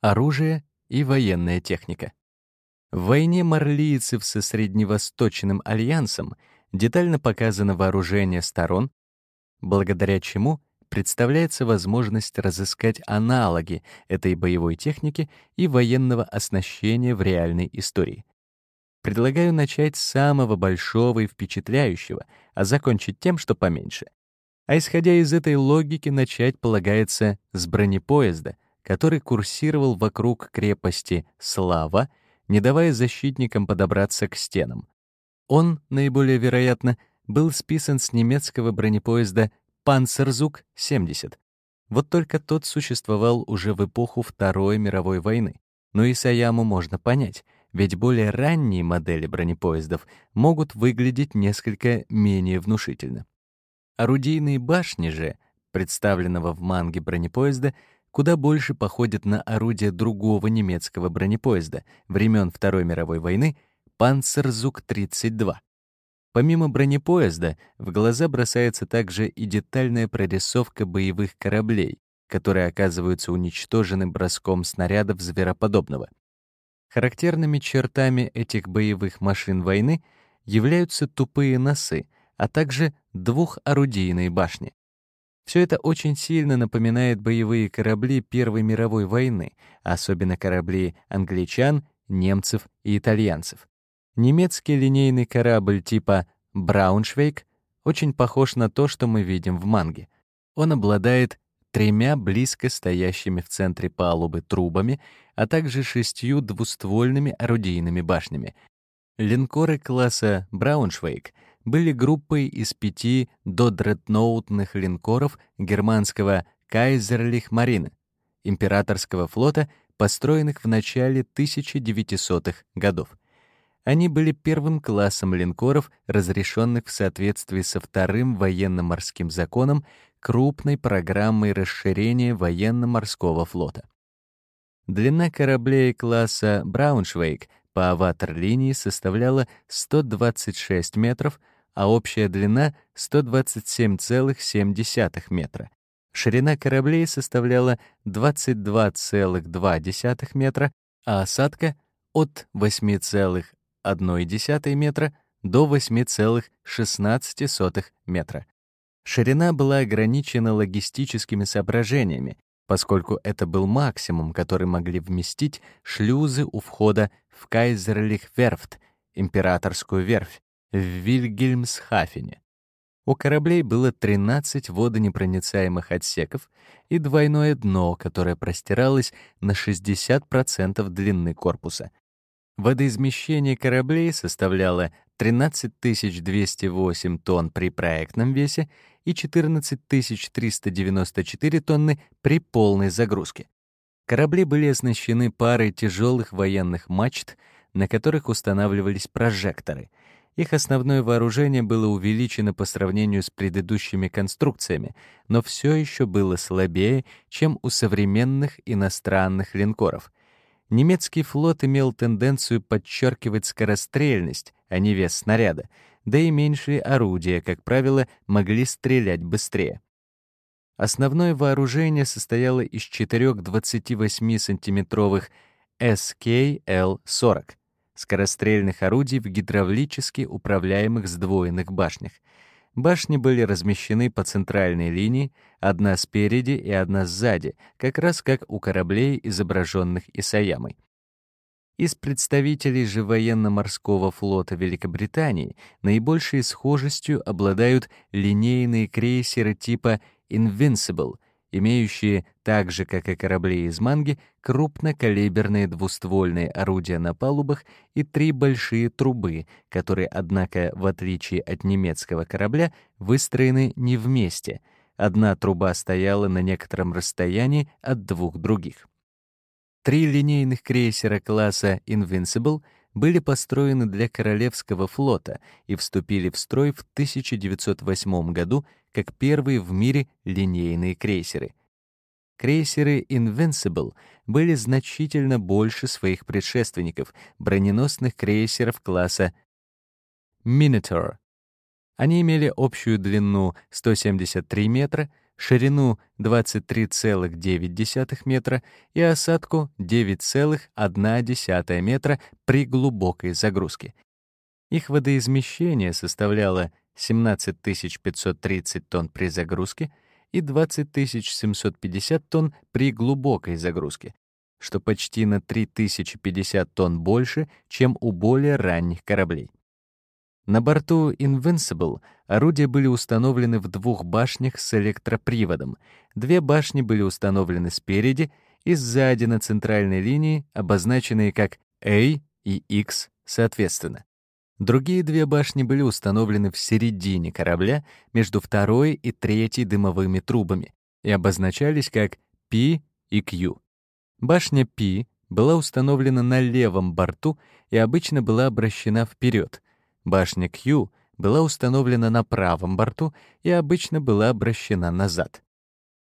Оружие и военная техника. В войне марлийцев со Средневосточным альянсом детально показано вооружение сторон, благодаря чему представляется возможность разыскать аналоги этой боевой техники и военного оснащения в реальной истории. Предлагаю начать с самого большого и впечатляющего, а закончить тем, что поменьше. А исходя из этой логики, начать полагается с бронепоезда, который курсировал вокруг крепости Слава, не давая защитникам подобраться к стенам. Он, наиболее вероятно, был списан с немецкого бронепоезда Панцерзук-70. Вот только тот существовал уже в эпоху Второй мировой войны. Но и Саяму можно понять — ведь более ранние модели бронепоездов могут выглядеть несколько менее внушительно. Орудийные башни же, представленного в манге бронепоезда, куда больше походят на орудия другого немецкого бронепоезда времен Второй мировой войны Панцерзук-32. Помимо бронепоезда, в глаза бросается также и детальная прорисовка боевых кораблей, которые оказываются уничтожены броском снарядов звероподобного. Характерными чертами этих боевых машин войны являются тупые носы, а также двухорудийные башни. Все это очень сильно напоминает боевые корабли Первой мировой войны, особенно корабли англичан, немцев и итальянцев. Немецкий линейный корабль типа «Брауншвейг» очень похож на то, что мы видим в манге. Он обладает тремя близко стоящими в центре палубы трубами, а также шестью двуствольными орудийными башнями. Линкоры класса «Брауншвейг» были группой из пяти додредноутных линкоров германского «Кайзерлих Марины» императорского флота, построенных в начале 1900-х годов. Они были первым классом линкоров, разрешенных в соответствии со вторым военно-морским законом, крупной программой расширения военно-морского флота. Длина кораблей класса «Брауншвейг» по аватар-линии составляла 126 метров, а общая длина — 127,7 метра. Ширина кораблей составляла 22,2 метра, а осадка — от 8,1 метра до 8,16 метра. Ширина была ограничена логистическими соображениями, поскольку это был максимум, который могли вместить шлюзы у входа в Кайзерлих-верфт, императорскую верфь, в Вильгельмсхафене. У кораблей было 13 водонепроницаемых отсеков и двойное дно, которое простиралось на 60% длины корпуса. Водоизмещение кораблей составляло 13 208 тонн при проектном весе и 14 394 тонны при полной загрузке. Корабли были оснащены парой тяжелых военных мачт, на которых устанавливались прожекторы. Их основное вооружение было увеличено по сравнению с предыдущими конструкциями, но все еще было слабее, чем у современных иностранных линкоров. Немецкий флот имел тенденцию подчеркивать скорострельность, а не вес снаряда — да и меньшие орудия, как правило, могли стрелять быстрее. Основное вооружение состояло из четырех 28-сантиметровых SKL-40 скорострельных орудий в гидравлически управляемых сдвоенных башнях. Башни были размещены по центральной линии, одна спереди и одна сзади, как раз как у кораблей, изображенных Исаямой. Из представителей же военно-морского флота Великобритании наибольшей схожестью обладают линейные крейсеры типа Invincible, имеющие, так же как и корабли из манги, крупнокалиберные двуствольные орудия на палубах и три большие трубы, которые, однако, в отличие от немецкого корабля, выстроены не вместе. Одна труба стояла на некотором расстоянии от двух других. Три линейных крейсера класса Invincible были построены для Королевского флота и вступили в строй в 1908 году как первые в мире линейные крейсеры. Крейсеры Invincible были значительно больше своих предшественников, броненосных крейсеров класса Minotaur. Они имели общую длину 173 метра, ширину 23,9 метра и осадку 9,1 метра при глубокой загрузке. Их водоизмещение составляло 17 530 тонн при загрузке и 20 750 тонн при глубокой загрузке, что почти на 3050 тонн больше, чем у более ранних кораблей. На борту Invincible орудия были установлены в двух башнях с электроприводом. Две башни были установлены спереди и сзади на центральной линии, обозначенные как A и X соответственно. Другие две башни были установлены в середине корабля между второй и третьей дымовыми трубами и обозначались как P и Q. Башня P была установлена на левом борту и обычно была обращена вперед — Башня Q была установлена на правом борту и обычно была обращена назад.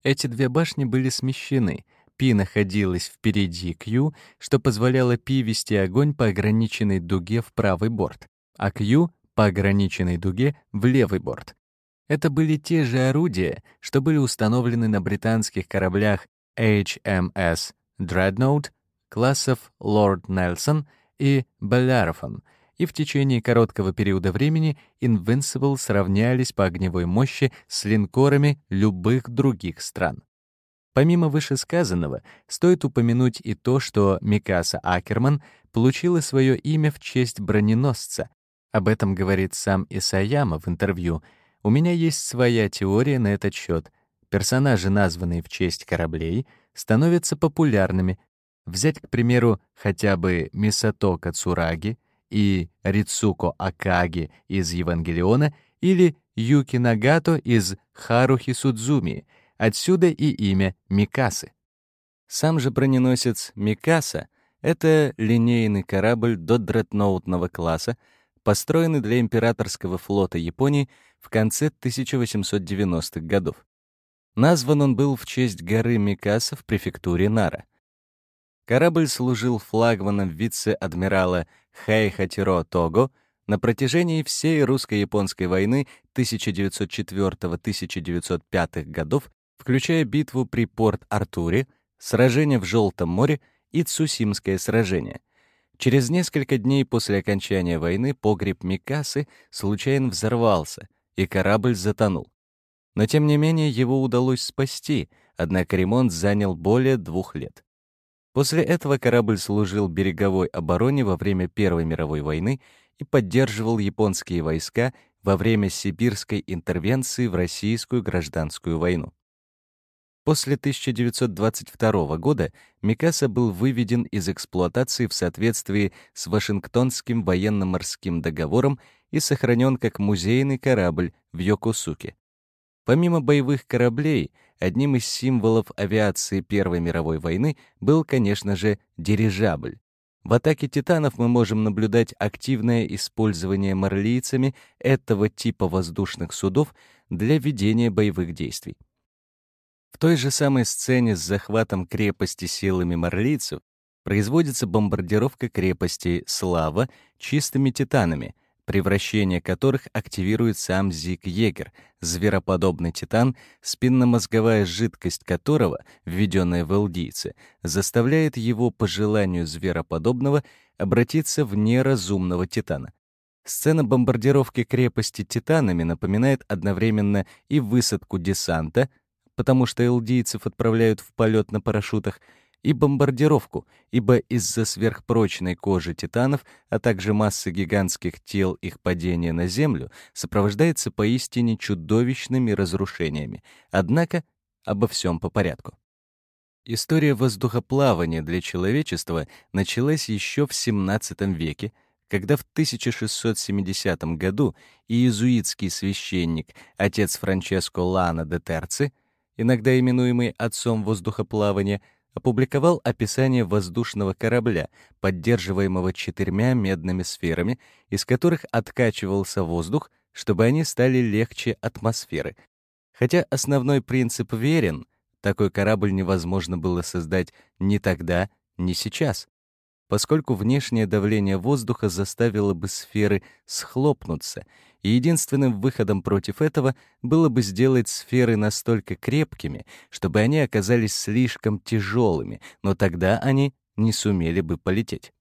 Эти две башни были смещены. Пи находилась впереди Q, что позволяло Пи вести огонь по ограниченной дуге в правый борт, а Q — по ограниченной дуге в левый борт. Это были те же орудия, что были установлены на британских кораблях HMS Dreadnought классов Lord Nelson и Bellerophon — и в течение короткого периода времени Invincible сравнялись по огневой мощи с линкорами любых других стран. Помимо вышесказанного, стоит упомянуть и то, что Микаса Акерман получила свое имя в честь броненосца. Об этом говорит сам Исаяма в интервью. «У меня есть своя теория на этот счет. Персонажи, названные в честь кораблей, становятся популярными. Взять, к примеру, хотя бы Мисато Кацураги — и Рицуко Акаги из Евангелиона или Юки Нагато из Харухи Судзуми, отсюда и имя Микасы. Сам же броненосец Микаса — это линейный корабль до дредноутного класса, построенный для императорского флота Японии в конце 1890-х годов. Назван он был в честь горы Микаса в префектуре Нара. Корабль служил флагманом вице-адмирала Хэйхатиро Того на протяжении всей русско-японской войны 1904-1905 годов, включая битву при Порт-Артуре, сражение в Желтом море и Цусимское сражение. Через несколько дней после окончания войны погреб Микасы случайно взорвался, и корабль затонул. Но тем не менее его удалось спасти, однако ремонт занял более двух лет. После этого корабль служил береговой обороне во время Первой мировой войны и поддерживал японские войска во время сибирской интервенции в российскую гражданскую войну. После 1922 года Микаса был выведен из эксплуатации в соответствии с Вашингтонским военно-морским договором и сохранен как музейный корабль в Йокосуке. Помимо боевых кораблей, одним из символов авиации Первой мировой войны был, конечно же, дирижабль. В атаке «Титанов» мы можем наблюдать активное использование марлийцами этого типа воздушных судов для ведения боевых действий. В той же самой сцене с захватом крепости силами марлийцев производится бомбардировка крепости «Слава» чистыми титанами — превращение которых активирует сам Зиг-Егер, звероподобный титан, спинномозговая жидкость которого, введенная в элдийце, заставляет его по желанию звероподобного обратиться в неразумного титана. Сцена бомбардировки крепости титанами напоминает одновременно и высадку десанта, потому что элдийцев отправляют в полет на парашютах, и бомбардировку, ибо из-за сверхпрочной кожи титанов, а также массы гигантских тел их падения на Землю, сопровождается поистине чудовищными разрушениями. Однако обо всем по порядку. История воздухоплавания для человечества началась еще в XVII веке, когда в 1670 году иезуитский священник, отец Франческо Лана де Терци, иногда именуемый отцом воздухоплавания, опубликовал описание воздушного корабля, поддерживаемого четырьмя медными сферами, из которых откачивался воздух, чтобы они стали легче атмосферы. Хотя основной принцип верен, такой корабль невозможно было создать ни тогда, ни сейчас, поскольку внешнее давление воздуха заставило бы сферы схлопнуться, и единственным выходом против этого было бы сделать сферы настолько крепкими, чтобы они оказались слишком тяжелыми, но тогда они не сумели бы полететь.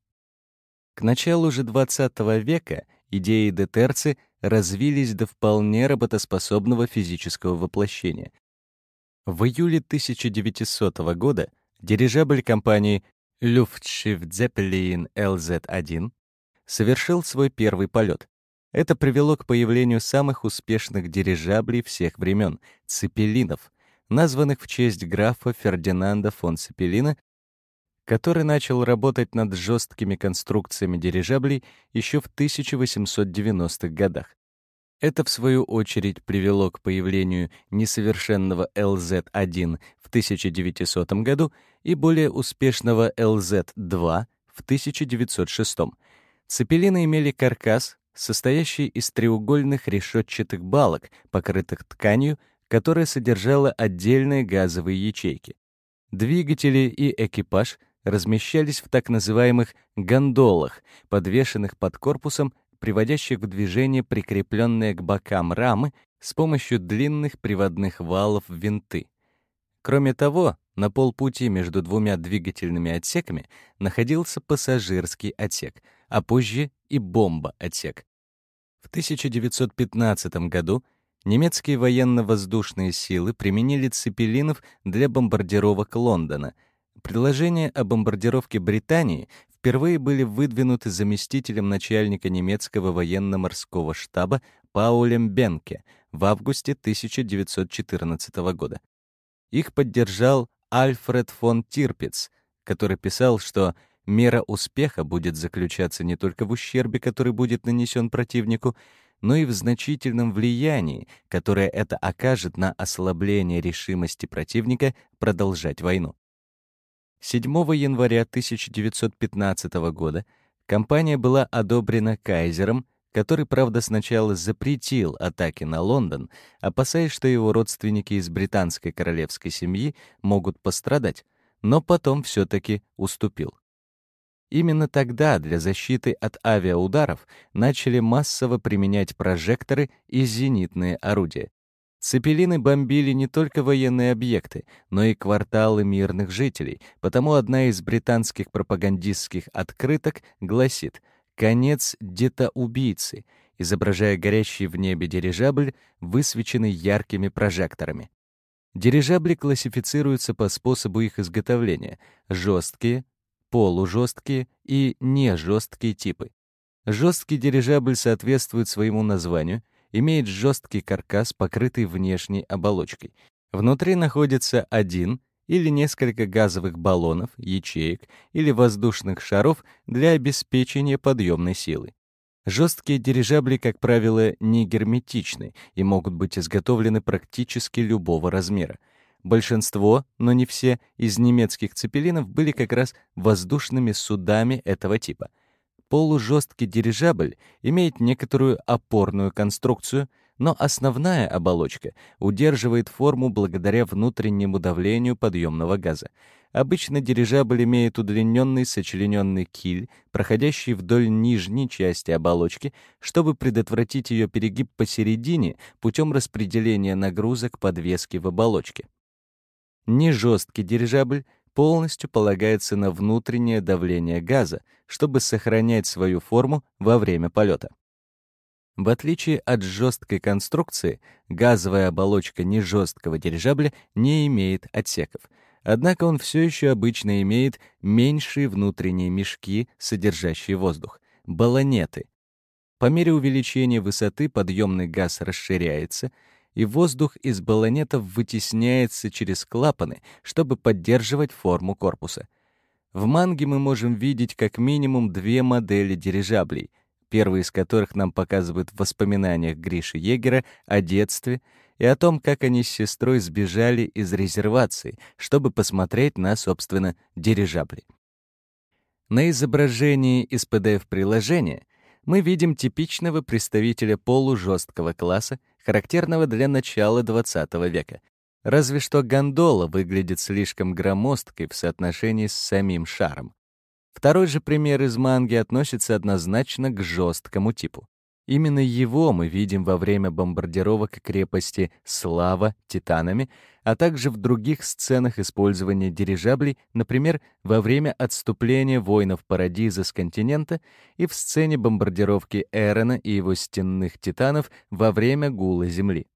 К началу же XX века идеи Детерцы развились до вполне работоспособного физического воплощения. В июле 1900 года дирижабль компании Luftschiff Zeppelin LZ-1 совершил свой первый полет. Это привело к появлению самых успешных дирижаблей всех времен — цепелинов, названных в честь графа Фердинанда фон Цепелина, который начал работать над жесткими конструкциями дирижаблей еще в 1890-х годах. Это, в свою очередь, привело к появлению несовершенного LZ-1 в 1900 году и более успешного LZ-2 в 1906. Цепелины имели каркас, состоящий из треугольных решетчатых балок, покрытых тканью, которая содержала отдельные газовые ячейки. Двигатели и экипаж размещались в так называемых гондолах, подвешенных под корпусом, приводящих в движение прикрепленные к бокам рамы с помощью длинных приводных валов винты. Кроме того, на полпути между двумя двигательными отсеками находился пассажирский отсек, а позже и бомба-отсек. В 1915 году немецкие военно-воздушные силы применили цепелинов для бомбардировок Лондона — Предложения о бомбардировке Британии впервые были выдвинуты заместителем начальника немецкого военно-морского штаба Паулем Бенке в августе 1914 года. Их поддержал Альфред фон Тирпиц, который писал, что мера успеха будет заключаться не только в ущербе, который будет нанесен противнику, но и в значительном влиянии, которое это окажет на ослабление решимости противника продолжать войну. 7 января 1915 года компания была одобрена Кайзером, который, правда, сначала запретил атаки на Лондон, опасаясь, что его родственники из британской королевской семьи могут пострадать, но потом все-таки уступил. Именно тогда для защиты от авиаударов начали массово применять прожекторы и зенитные орудия. Цепелины бомбили не только военные объекты, но и кварталы мирных жителей, потому одна из британских пропагандистских открыток гласит «Конец детоубийцы», изображая горящий в небе дирижабль, высвеченный яркими прожекторами. Дирижабли классифицируются по способу их изготовления — жесткие, полужесткие и нежесткие типы. Жесткий дирижабль соответствует своему названию — имеет жесткий каркас, покрытый внешней оболочкой. Внутри находится один или несколько газовых баллонов, ячеек или воздушных шаров для обеспечения подъемной силы. Жесткие дирижабли, как правило, не герметичны и могут быть изготовлены практически любого размера. Большинство, но не все, из немецких цепелинов были как раз воздушными судами этого типа — Полужесткий дирижабль имеет некоторую опорную конструкцию, но основная оболочка удерживает форму благодаря внутреннему давлению подъемного газа. Обычно дирижабль имеет удлиненный сочлененный киль, проходящий вдоль нижней части оболочки, чтобы предотвратить ее перегиб посередине путем распределения нагрузок подвески в оболочке. Нежесткий дирижабль полностью полагается на внутреннее давление газа, чтобы сохранять свою форму во время полета. В отличие от жесткой конструкции, газовая оболочка нежесткого дирижабля не имеет отсеков. Однако он все еще обычно имеет меньшие внутренние мешки, содержащие воздух — баллонеты. По мере увеличения высоты подъемный газ расширяется — и воздух из баллонетов вытесняется через клапаны, чтобы поддерживать форму корпуса. В манге мы можем видеть как минимум две модели дирижаблей, первый из которых нам показывают в воспоминаниях Гриши Егера о детстве и о том, как они с сестрой сбежали из резервации, чтобы посмотреть на, собственно, дирижабли. На изображении из PDF-приложения мы видим типичного представителя полужесткого класса, характерного для начала XX века. Разве что гондола выглядит слишком громоздкой в соотношении с самим шаром. Второй же пример из манги относится однозначно к жесткому типу. Именно его мы видим во время бомбардировок крепости Слава титанами, а также в других сценах использования дирижаблей, например, во время отступления воинов Парадиза с континента и в сцене бомбардировки Эрона и его стенных титанов во время гула Земли.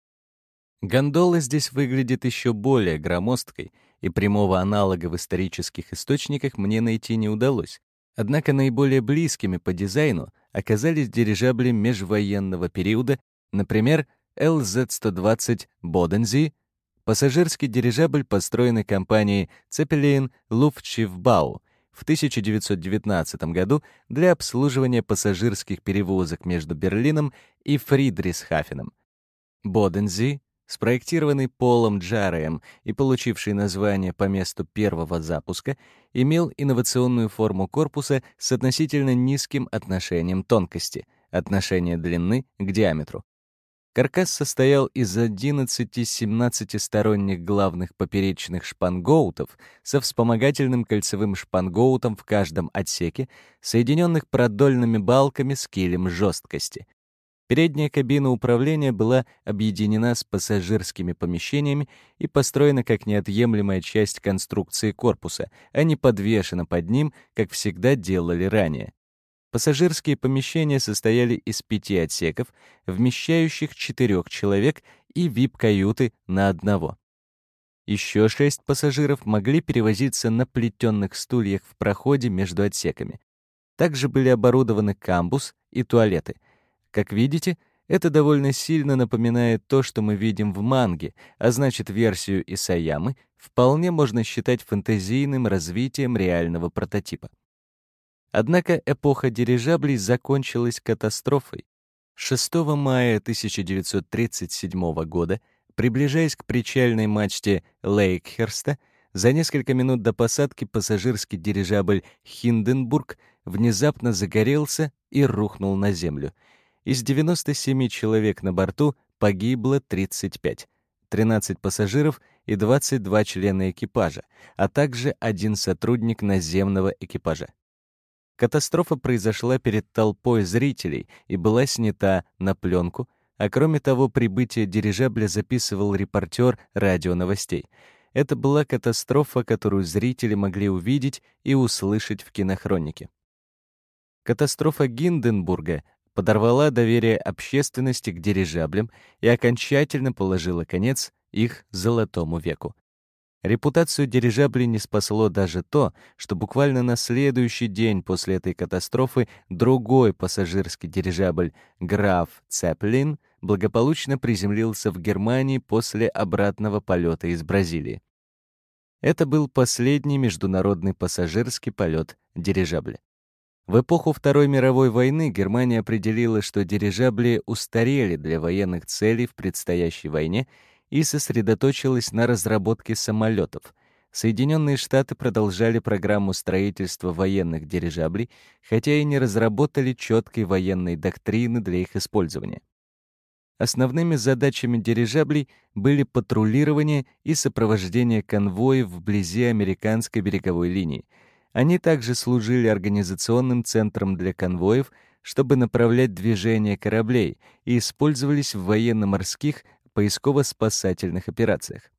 Гондола здесь выглядит еще более громоздкой, и прямого аналога в исторических источниках мне найти не удалось. Однако наиболее близкими по дизайну оказались дирижабли межвоенного периода, например, LZ-120 Бодензи, пассажирский дирижабль, построенный компанией Zeppelin Luftschiffbau в 1919 году для обслуживания пассажирских перевозок между Берлином и Фридрисхафеном. Бодензи спроектированный Полом Джареем и получивший название по месту первого запуска, имел инновационную форму корпуса с относительно низким отношением тонкости, отношение длины к диаметру. Каркас состоял из 11-17 сторонних главных поперечных шпангоутов со вспомогательным кольцевым шпангоутом в каждом отсеке, соединенных продольными балками с килем жесткости — Передняя кабина управления была объединена с пассажирскими помещениями и построена как неотъемлемая часть конструкции корпуса, а не подвешена под ним, как всегда делали ранее. Пассажирские помещения состояли из пяти отсеков, вмещающих четырех человек и вип-каюты на одного. Еще шесть пассажиров могли перевозиться на плетенных стульях в проходе между отсеками. Также были оборудованы камбус и туалеты — как видите, это довольно сильно напоминает то, что мы видим в манге, а значит, версию Исаямы вполне можно считать фэнтезийным развитием реального прототипа. Однако эпоха дирижаблей закончилась катастрофой. 6 мая 1937 года, приближаясь к причальной мачте Лейкхерста, за несколько минут до посадки пассажирский дирижабль «Хинденбург» внезапно загорелся и рухнул на землю — из 97 человек на борту погибло 35, 13 пассажиров и 22 члена экипажа, а также один сотрудник наземного экипажа. Катастрофа произошла перед толпой зрителей и была снята на пленку, а кроме того, прибытие дирижабля записывал репортер радионовостей. Это была катастрофа, которую зрители могли увидеть и услышать в кинохронике. Катастрофа Гинденбурга подорвала доверие общественности к дирижаблям и окончательно положила конец их золотому веку. Репутацию дирижаблей не спасло даже то, что буквально на следующий день после этой катастрофы другой пассажирский дирижабль «Граф Цеплин» благополучно приземлился в Германии после обратного полета из Бразилии. Это был последний международный пассажирский полет дирижабля. В эпоху Второй мировой войны Германия определила, что дирижабли устарели для военных целей в предстоящей войне и сосредоточилась на разработке самолетов. Соединенные Штаты продолжали программу строительства военных дирижаблей, хотя и не разработали четкой военной доктрины для их использования. Основными задачами дирижаблей были патрулирование и сопровождение конвоев вблизи американской береговой линии — они также служили организационным центром для конвоев, чтобы направлять движение кораблей и использовались в военно-морских поисково-спасательных операциях.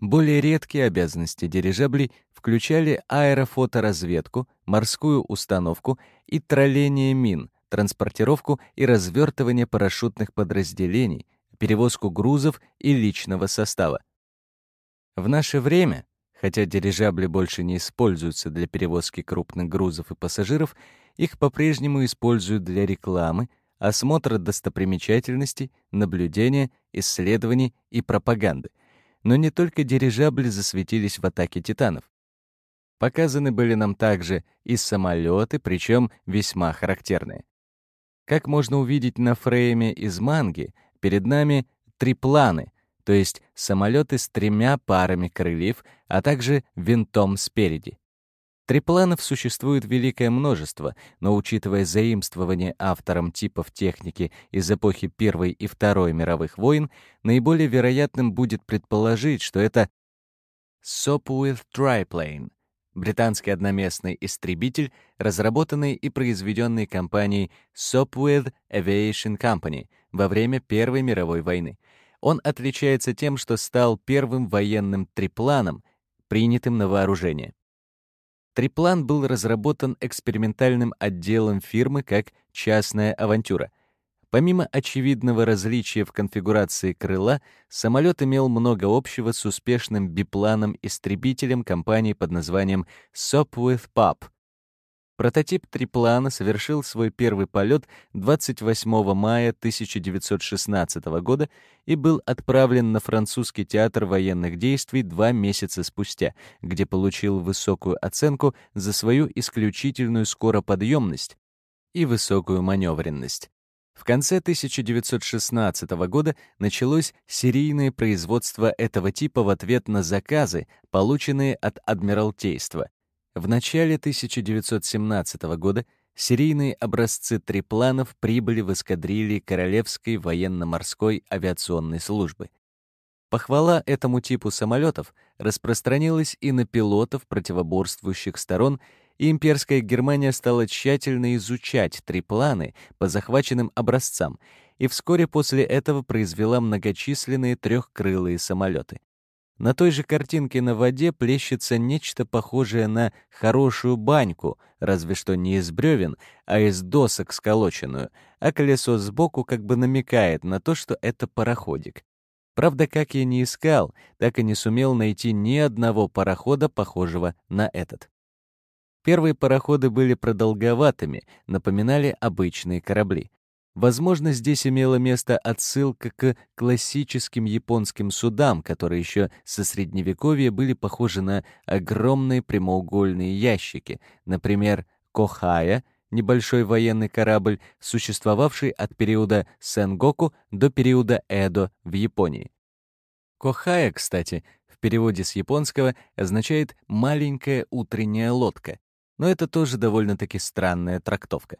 Более редкие обязанности дирижаблей включали аэрофоторазведку, морскую установку и тролление мин, транспортировку и развертывание парашютных подразделений, перевозку грузов и личного состава. В наше время Хотя дирижабли больше не используются для перевозки крупных грузов и пассажиров, их по-прежнему используют для рекламы, осмотра достопримечательностей, наблюдения, исследований и пропаганды. Но не только дирижабли засветились в атаке титанов. Показаны были нам также и самолеты, причем весьма характерные. Как можно увидеть на фрейме из манги, перед нами трипланы — то есть самолеты с тремя парами крыльев, а также винтом спереди. Трипланов существует великое множество, но учитывая заимствование автором типов техники из эпохи Первой и Второй мировых войн, наиболее вероятным будет предположить, что это Sopwith Triplane, британский одноместный истребитель, разработанный и произведенный компанией Sopwith Aviation Company во время Первой мировой войны. Он отличается тем, что стал первым военным трипланом, принятым на вооружение. Триплан был разработан экспериментальным отделом фирмы как частная авантюра. Помимо очевидного различия в конфигурации крыла, самолет имел много общего с успешным бипланом-истребителем компании под названием Sopwith Pup — Прототип триплана совершил свой первый полет 28 мая 1916 года и был отправлен на французский театр военных действий два месяца спустя, где получил высокую оценку за свою исключительную скороподъемность и высокую маневренность. В конце 1916 года началось серийное производство этого типа в ответ на заказы, полученные от Адмиралтейства. В начале 1917 года серийные образцы трипланов прибыли в эскадрильи Королевской военно-морской авиационной службы. Похвала этому типу самолетов распространилась и на пилотов противоборствующих сторон, и имперская Германия стала тщательно изучать трипланы по захваченным образцам, и вскоре после этого произвела многочисленные трехкрылые самолеты. На той же картинке на воде плещется нечто похожее на хорошую баньку, разве что не из бревен, а из досок сколоченную, а колесо сбоку как бы намекает на то, что это пароходик. Правда, как я не искал, так и не сумел найти ни одного парохода, похожего на этот. Первые пароходы были продолговатыми, напоминали обычные корабли. Возможно, здесь имела место отсылка к классическим японским судам, которые еще со средневековья были похожи на огромные прямоугольные ящики, например, Кохая, небольшой военный корабль, существовавший от периода Сэнгоку до периода Эдо в Японии. Кохая, кстати, в переводе с японского означает «маленькая утренняя лодка», но это тоже довольно-таки странная трактовка.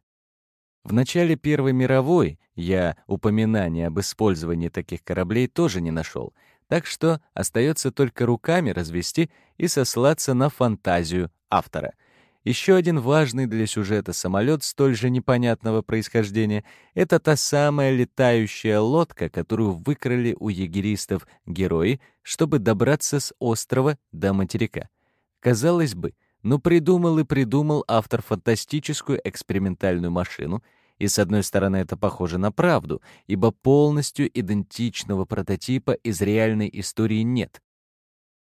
В начале Первой мировой я упоминания об использовании таких кораблей тоже не нашел, так что остается только руками развести и сослаться на фантазию автора. Еще один важный для сюжета самолет столь же непонятного происхождения — это та самая летающая лодка, которую выкрали у егеристов герои, чтобы добраться с острова до материка. Казалось бы, ну придумал и придумал автор фантастическую экспериментальную машину — и с одной стороны это похоже на правду, ибо полностью идентичного прототипа из реальной истории нет.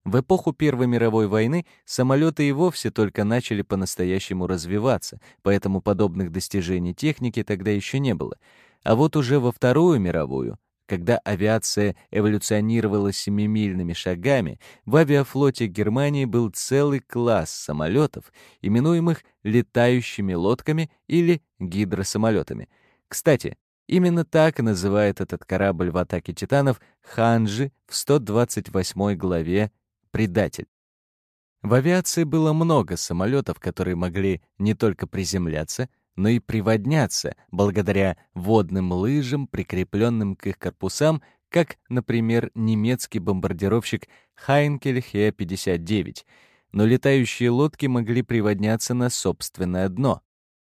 В эпоху Первой мировой войны самолеты и вовсе только начали по-настоящему развиваться, поэтому подобных достижений техники тогда еще не было. А вот уже во Вторую мировую когда авиация эволюционировала семимильными шагами, в авиафлоте Германии был целый класс самолетов, именуемых летающими лодками или гидросамолетами. Кстати, именно так называет этот корабль в атаке титанов Ханжи в 128 главе «Предатель». В авиации было много самолетов, которые могли не только приземляться, но и приводняться благодаря водным лыжам, прикрепленным к их корпусам, как, например, немецкий бомбардировщик Хайнкель Хе-59, но летающие лодки могли приводняться на собственное дно.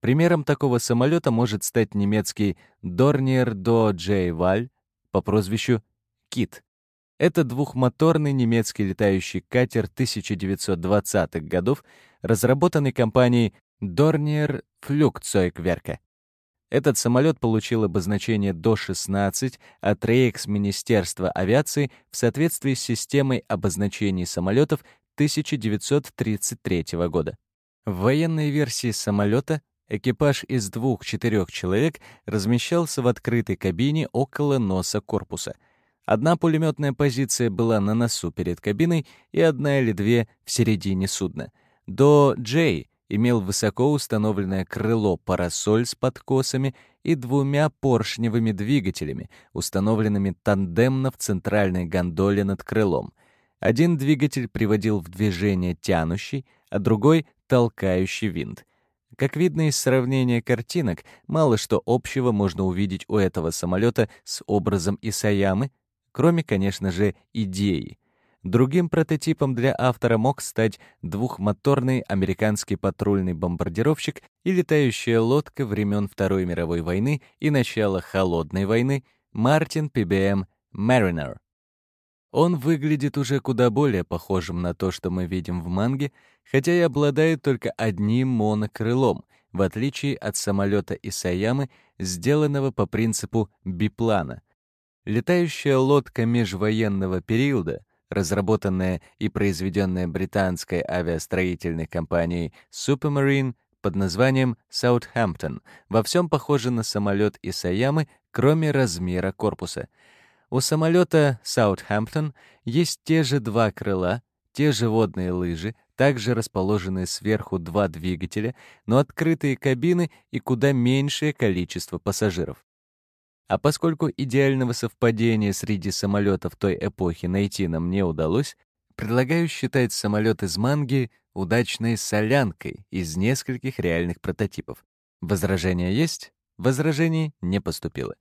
Примером такого самолета может стать немецкий Dornier Do J Валь по прозвищу Кит. Это двухмоторный немецкий летающий катер 1920-х годов, разработанный компанией Dornier Flugzeugwerke. Этот самолет получил обозначение ДО-16 от Рейхс-Министерства авиации в соответствии с системой обозначений самолетов 1933 года. В военной версии самолета экипаж из двух-четырех человек размещался в открытой кабине около носа корпуса. Одна пулеметная позиция была на носу перед кабиной и одна или две в середине судна. До J имел высоко установленное крыло-парасоль с подкосами и двумя поршневыми двигателями, установленными тандемно в центральной гондоле над крылом. Один двигатель приводил в движение тянущий, а другой — толкающий винт. Как видно из сравнения картинок, мало что общего можно увидеть у этого самолета с образом Исаямы, кроме, конечно же, идеи — Другим прототипом для автора мог стать двухмоторный американский патрульный бомбардировщик и летающая лодка времен Второй мировой войны и начала Холодной войны Мартин PBM Mariner. Он выглядит уже куда более похожим на то, что мы видим в манге, хотя и обладает только одним монокрылом, в отличие от самолета Исаямы, сделанного по принципу биплана. Летающая лодка межвоенного периода разработанная и произведенная британской авиастроительной компанией Supermarine под названием Southampton, во всем похожа на самолет Исаямы, кроме размера корпуса. У самолета Southampton есть те же два крыла, те же водные лыжи, также расположенные сверху два двигателя, но открытые кабины и куда меньшее количество пассажиров. А поскольку идеального совпадения среди самолетов той эпохи найти нам не удалось, предлагаю считать самолет из манги удачной солянкой из нескольких реальных прототипов. Возражения есть? Возражений не поступило.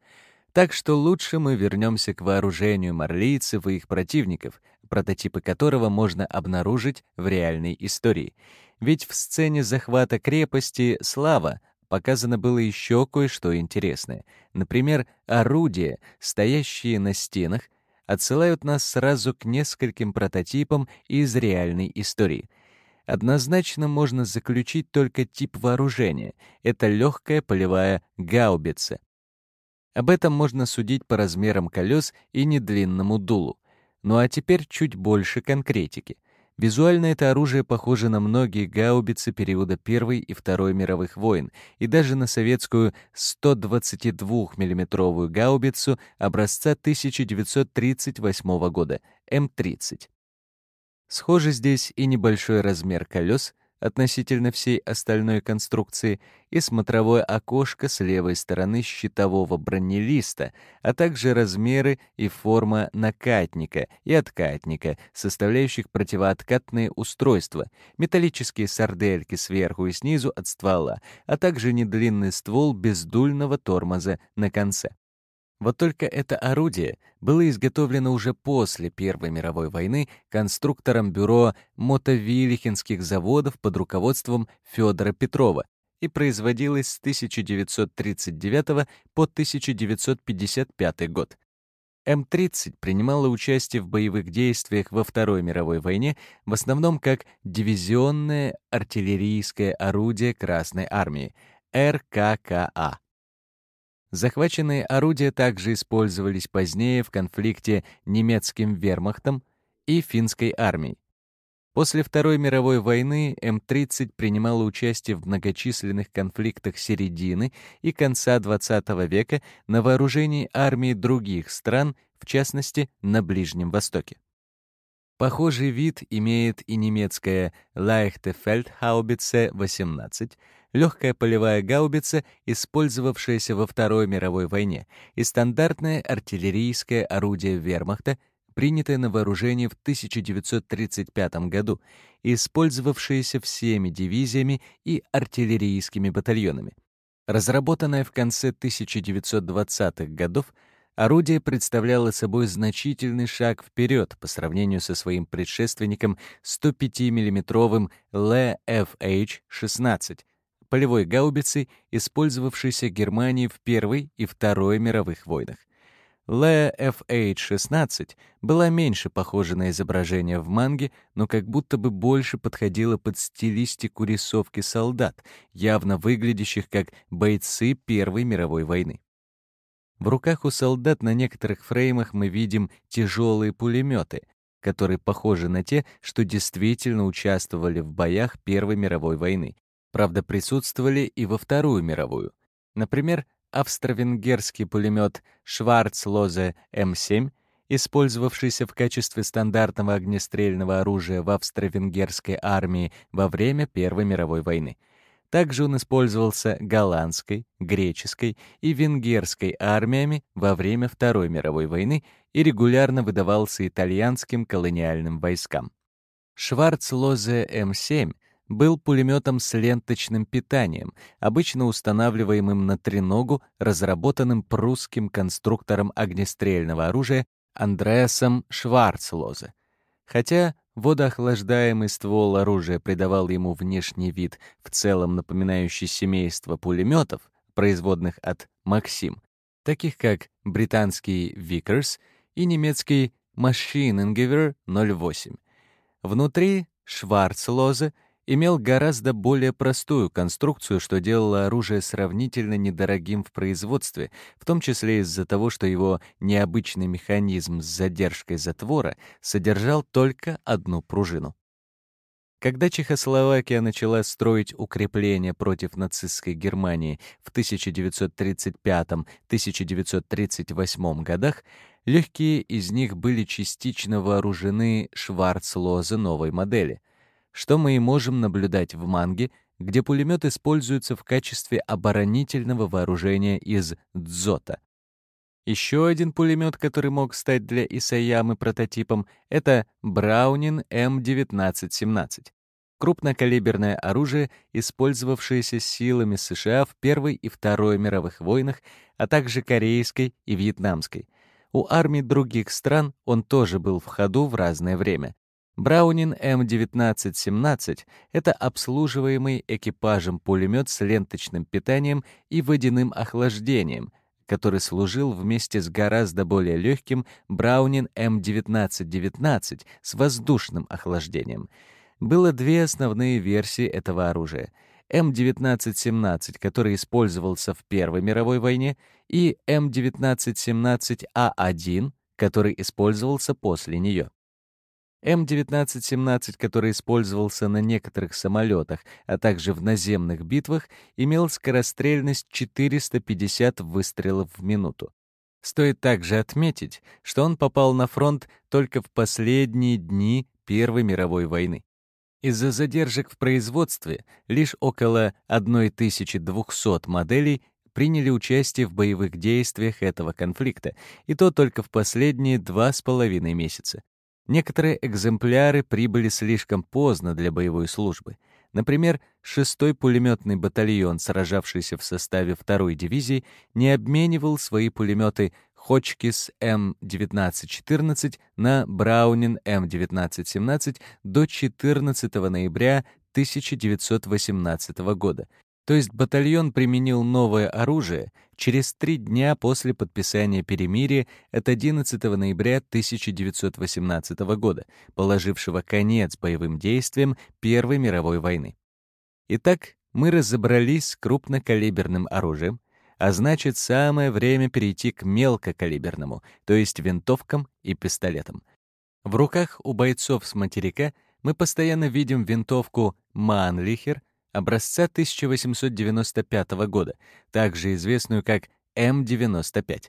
Так что лучше мы вернемся к вооружению марлийцев и их противников, прототипы которого можно обнаружить в реальной истории. Ведь в сцене захвата крепости Слава показано было еще кое-что интересное. Например, орудия, стоящие на стенах, отсылают нас сразу к нескольким прототипам из реальной истории. Однозначно можно заключить только тип вооружения. Это легкая полевая гаубица. Об этом можно судить по размерам колес и недлинному дулу. Ну а теперь чуть больше конкретики. Визуально это оружие похоже на многие гаубицы периода Первой и Второй мировых войн и даже на советскую 122 миллиметровую гаубицу образца 1938 года М-30. Схожи здесь и небольшой размер колес — относительно всей остальной конструкции и смотровое окошко с левой стороны щитового бронелиста, а также размеры и форма накатника и откатника, составляющих противооткатные устройства, металлические сардельки сверху и снизу от ствола, а также недлинный ствол бездульного тормоза на конце. Вот только это орудие было изготовлено уже после Первой мировой войны конструктором бюро мотовилихинских заводов под руководством Федора Петрова и производилось с 1939 по 1955 год. М-30 принимала участие в боевых действиях во Второй мировой войне в основном как дивизионное артиллерийское орудие Красной армии — РККА. Захваченные орудия также использовались позднее в конфликте немецким вермахтом и финской армией. После Второй мировой войны М-30 принимала участие в многочисленных конфликтах середины и конца XX века на вооружении армий других стран, в частности, на Ближнем Востоке. Похожий вид имеет и немецкая Leichte Feldhaubitze 18, легкая полевая гаубица, использовавшаяся во Второй мировой войне, и стандартное артиллерийское орудие вермахта, принятое на вооружение в 1935 году использовавшееся всеми дивизиями и артиллерийскими батальонами. Разработанное в конце 1920-х годов, Орудие представляло собой значительный шаг вперед по сравнению со своим предшественником 105 миллиметровым LFH-16, полевой гаубицей, использовавшейся Германией в Первой и Второй мировых войнах. LFH-16 была меньше похожа на изображение в манге, но как будто бы больше подходила под стилистику рисовки солдат, явно выглядящих как бойцы Первой мировой войны. В руках у солдат на некоторых фреймах мы видим тяжелые пулеметы, которые похожи на те, что действительно участвовали в боях Первой мировой войны. Правда, присутствовали и во Вторую мировую. Например, австро-венгерский пулемет Schwarzlose М7, использовавшийся в качестве стандартного огнестрельного оружия в австро-венгерской армии во время Первой мировой войны — также он использовался голландской, греческой и венгерской армиями во время Второй мировой войны и регулярно выдавался итальянским колониальным войскам. Шварцлозе М7 был пулеметом с ленточным питанием, обычно устанавливаемым на треногу, разработанным прусским конструктором огнестрельного оружия Андреасом Шварцлозе. Хотя водоохлаждаемый ствол оружия придавал ему внешний вид, в целом напоминающий семейство пулеметов, производных от «Максим», таких как британский «Викерс» и немецкий «Maschinengewehr 08». Внутри Шварцлозе имел гораздо более простую конструкцию, что делало оружие сравнительно недорогим в производстве, в том числе из-за того, что его необычный механизм с задержкой затвора содержал только одну пружину. Когда Чехословакия начала строить укрепления против нацистской Германии в 1935-1938 годах, легкие из них были частично вооружены Шварцлозе новой модели — что мы и можем наблюдать в манге, где пулемет используется в качестве оборонительного вооружения из дзота. Еще один пулемет, который мог стать для Исаямы прототипом, это Браунин М1917. Крупнокалиберное оружие, использовавшееся силами США в Первой и Второй мировых войнах, а также Корейской и Вьетнамской. У армий других стран он тоже был в ходу в разное время. Браунин М1917 — это обслуживаемый экипажем пулемет с ленточным питанием и водяным охлаждением, который служил вместе с гораздо более легким Браунин М1919 с воздушным охлаждением. Было две основные версии этого оружия — М1917, который использовался в Первой мировой войне, и М1917А1, который использовался после нее. М1917, который использовался на некоторых самолетах, а также в наземных битвах, имел скорострельность 450 выстрелов в минуту. Стоит также отметить, что он попал на фронт только в последние дни Первой мировой войны. Из-за задержек в производстве лишь около 1200 моделей приняли участие в боевых действиях этого конфликта, и то только в последние два с половиной месяца. Некоторые экземпляры прибыли слишком поздно для боевой службы. Например, 6-й пулеметный батальон, сражавшийся в составе 2-й дивизии, не обменивал свои пулеметы Хочкис М1914 на Браунин М1917 до 14 ноября 1918 года, то есть батальон применил новое оружие через три дня после подписания перемирия от 11 ноября 1918 года, положившего конец боевым действиям Первой мировой войны. Итак, мы разобрались с крупнокалиберным оружием, а значит, самое время перейти к мелкокалиберному, то есть винтовкам и пистолетам. В руках у бойцов с материка мы постоянно видим винтовку «Манлихер», образца 1895 года, также известную как М-95.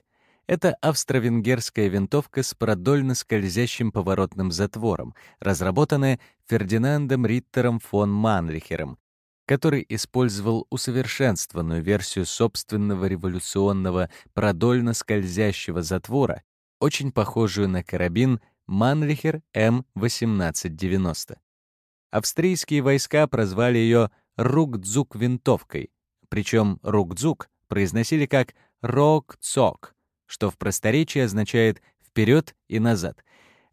Это австро-венгерская винтовка с продольно скользящим поворотным затвором, разработанная Фердинандом Риттером фон Манлихером, который использовал усовершенствованную версию собственного революционного продольно скользящего затвора, очень похожую на карабин Манлихер М1890. Австрийские войска прозвали ее рук-дзук винтовкой, причем рук-дзук произносили как рок-цок, что в просторечии означает «вперед и назад»,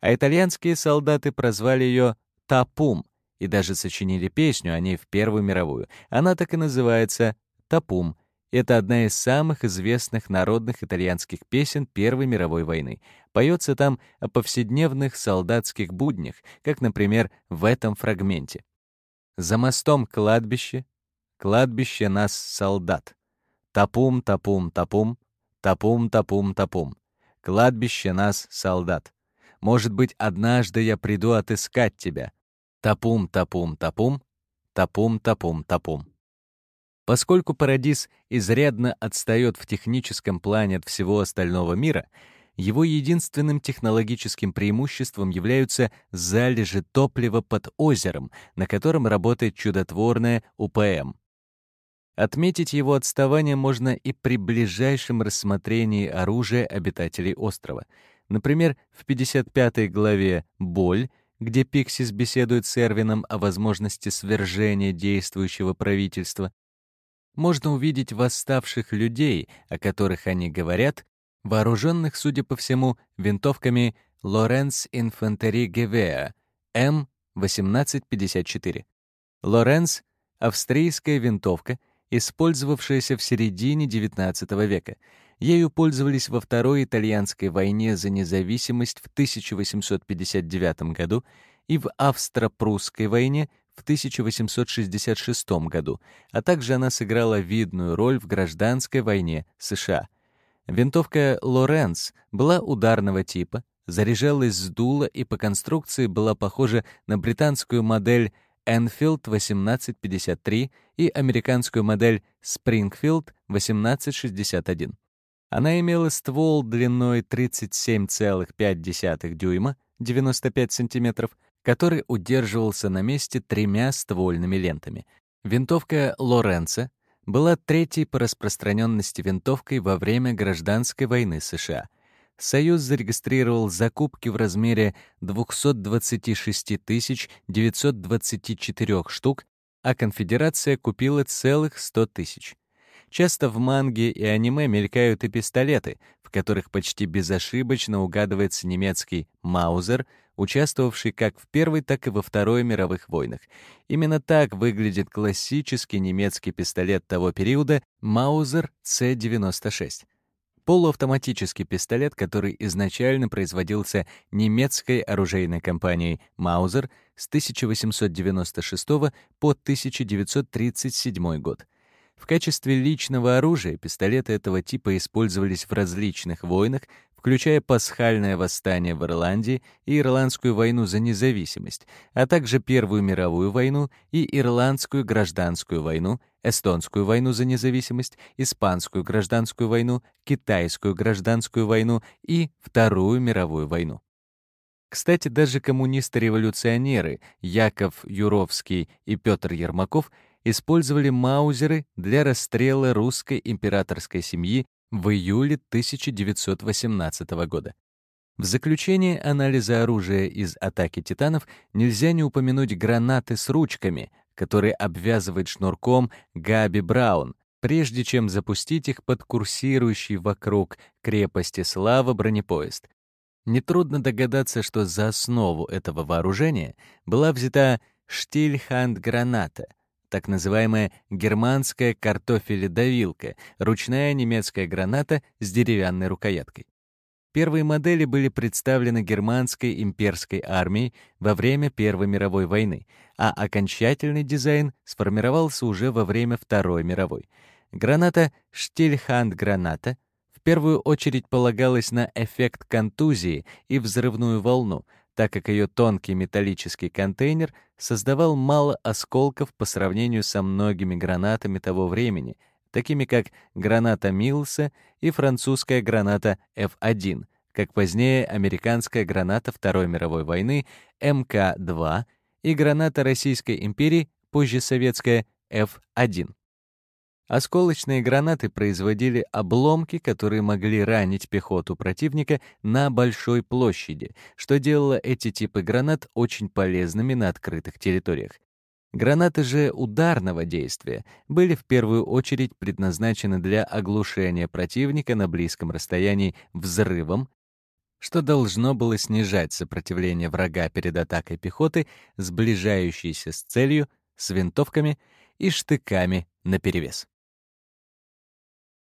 а итальянские солдаты прозвали ее «тапум» и даже сочинили песню о ней в Первую мировую. Она так и называется «тапум». Это одна из самых известных народных итальянских песен Первой мировой войны. Поется там о повседневных солдатских буднях, как, например, в этом фрагменте. За мостом кладбище, кладбище нас солдат. Тапум, тапум, тапум, тапум, тапум, тапум. Кладбище нас солдат. Может быть, однажды я приду отыскать тебя. Тапум, тапум, тапум, тапум, тапум, тапум. Поскольку Парадис изрядно отстает в техническом плане от всего остального мира, его единственным технологическим преимуществом являются залежи топлива под озером, на котором работает чудотворная УПМ. Отметить его отставание можно и при ближайшем рассмотрении оружия обитателей острова. Например, в 55 главе «Боль», где Пиксис беседует с Эрвином о возможности свержения действующего правительства, можно увидеть восставших людей, о которых они говорят, вооруженных, судя по всему, винтовками Лоренц Инфантери Гевеа, М1854. Лоренц — австрийская винтовка, использовавшаяся в середине XIX века. Ею пользовались во Второй итальянской войне за независимость в 1859 году и в Австро-Прусской войне в 1866 году, а также она сыграла видную роль в гражданской войне США. Винтовка «Лоренц» была ударного типа, заряжалась с дула и по конструкции была похожа на британскую модель Enfield 1853 и американскую модель Springfield 1861. Она имела ствол длиной 37,5 дюйма, 95 сантиметров, который удерживался на месте тремя ствольными лентами. Винтовка Лоренца была третьей по распространенности винтовкой во время гражданской войны США. Союз зарегистрировал закупки в размере 226 924 штук, а конфедерация купила целых 100 тысяч. Часто в манге и аниме мелькают и пистолеты, в которых почти безошибочно угадывается немецкий «Маузер», участвовавший как в Первой, так и во Второй мировых войнах. Именно так выглядит классический немецкий пистолет того периода Маузер С-96. Полуавтоматический пистолет, который изначально производился немецкой оружейной компанией Маузер с 1896 по 1937 год. В качестве личного оружия пистолеты этого типа использовались в различных войнах, включая пасхальное восстание в Ирландии и Ирландскую войну за независимость, а также Первую мировую войну и Ирландскую гражданскую войну, Эстонскую войну за независимость, Испанскую гражданскую войну, Китайскую гражданскую войну и Вторую мировую войну. Кстати, даже коммунисты-революционеры Яков Юровский и Петр Ермаков использовали маузеры для расстрела русской императорской семьи в июле 1918 года. В заключение анализа оружия из атаки титанов нельзя не упомянуть гранаты с ручками, которые обвязывает шнурком Габи Браун, прежде чем запустить их под курсирующий вокруг крепости Слава бронепоезд. Нетрудно догадаться, что за основу этого вооружения была взята штильханд-граната, так называемая германская картофеледавилка, ручная немецкая граната с деревянной рукояткой. Первые модели были представлены германской имперской армией во время Первой мировой войны, а окончательный дизайн сформировался уже во время Второй мировой. Граната Штильханд-граната в первую очередь полагалась на эффект контузии и взрывную волну, так как ее тонкий металлический контейнер создавал мало осколков по сравнению со многими гранатами того времени, такими как граната Милса и французская граната F1, как позднее американская граната Второй мировой войны МК-2 и граната Российской империи, позже советская F1. Осколочные гранаты производили обломки, которые могли ранить пехоту противника на большой площади, что делало эти типы гранат очень полезными на открытых территориях. Гранаты же ударного действия были в первую очередь предназначены для оглушения противника на близком расстоянии взрывом, что должно было снижать сопротивление врага перед атакой пехоты, сближающейся с целью, с винтовками и штыками наперевес.